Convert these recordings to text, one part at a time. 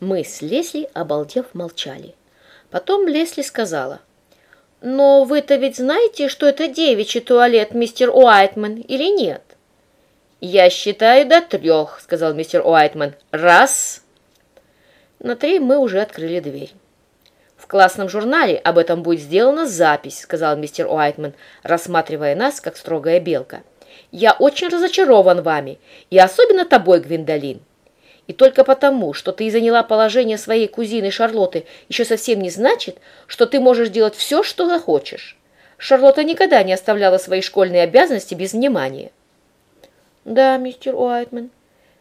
Мы с Лесли, обалдев, молчали. Потом Лесли сказала, «Но вы-то ведь знаете, что это девичий туалет, мистер Уайтман, или нет?» «Я считаю до трех», — сказал мистер Уайтман. «Раз!» На три мы уже открыли дверь. «В классном журнале об этом будет сделана запись», — сказал мистер Уайтман, рассматривая нас, как строгая белка. «Я очень разочарован вами, и особенно тобой, Гвиндолин. И только потому, что ты заняла положение своей кузины Шарлотты, еще совсем не значит, что ты можешь делать все, что захочешь. Шарлотта никогда не оставляла свои школьные обязанности без внимания. Да, мистер Уайтман.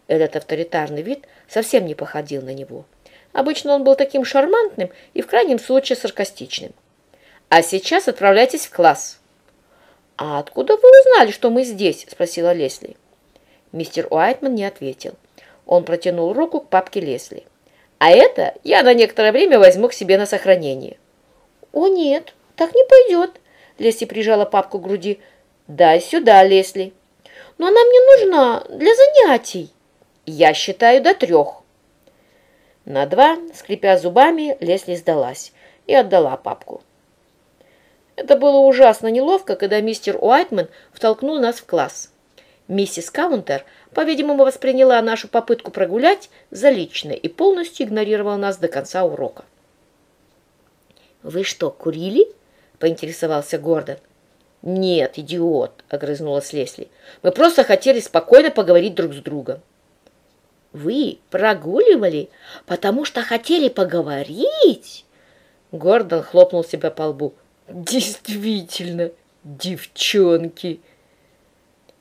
Этот авторитарный вид совсем не походил на него. Обычно он был таким шармантным и в крайнем случае саркастичным. А сейчас отправляйтесь в класс. «А откуда вы узнали, что мы здесь?» – спросила Лесли. Мистер Уайтман не ответил. Он протянул руку к папке Лесли. «А это я на некоторое время возьму к себе на сохранение». «О, нет, так не пойдет», — Лесли прижала папку к груди. «Дай сюда, Лесли». «Но она мне нужна для занятий». «Я считаю до трех». На два, скрипя зубами, Лесли сдалась и отдала папку. Это было ужасно неловко, когда мистер Уайтман втолкнул нас в класс. Миссис Каунтер, по-видимому, восприняла нашу попытку прогулять за личное и полностью игнорировала нас до конца урока. «Вы что, курили?» – поинтересовался Гордон. «Нет, идиот!» – огрызнулась Лесли. «Мы просто хотели спокойно поговорить друг с другом». «Вы прогуливали, потому что хотели поговорить?» Гордон хлопнул себя по лбу. «Действительно, девчонки!»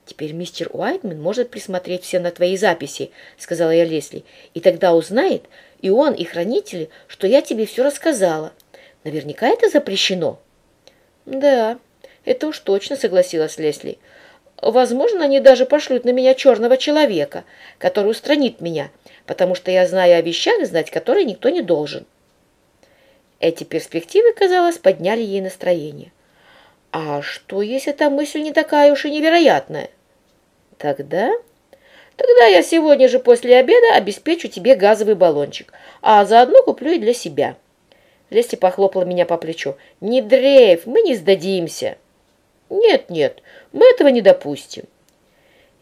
«Теперь мистер Уайтман может присмотреть все на твои записи», — сказала я Лесли. «И тогда узнает, и он, и хранители, что я тебе все рассказала. Наверняка это запрещено». «Да, это уж точно», — согласилась Лесли. «Возможно, они даже пошлют на меня черного человека, который устранит меня, потому что я знаю о вещах, знать которые никто не должен». Эти перспективы, казалось, подняли ей настроение. «А что, если эта мысль не такая уж и невероятная?» Тогда... Тогда я сегодня же после обеда обеспечу тебе газовый баллончик, а заодно куплю и для себя. Лесли похлопала меня по плечу. Не дрейф, мы не сдадимся. Нет, нет, мы этого не допустим.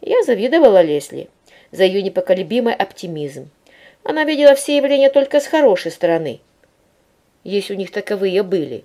Я завидовала Лесли за ее непоколебимый оптимизм. Она видела все явления только с хорошей стороны, если у них таковые были.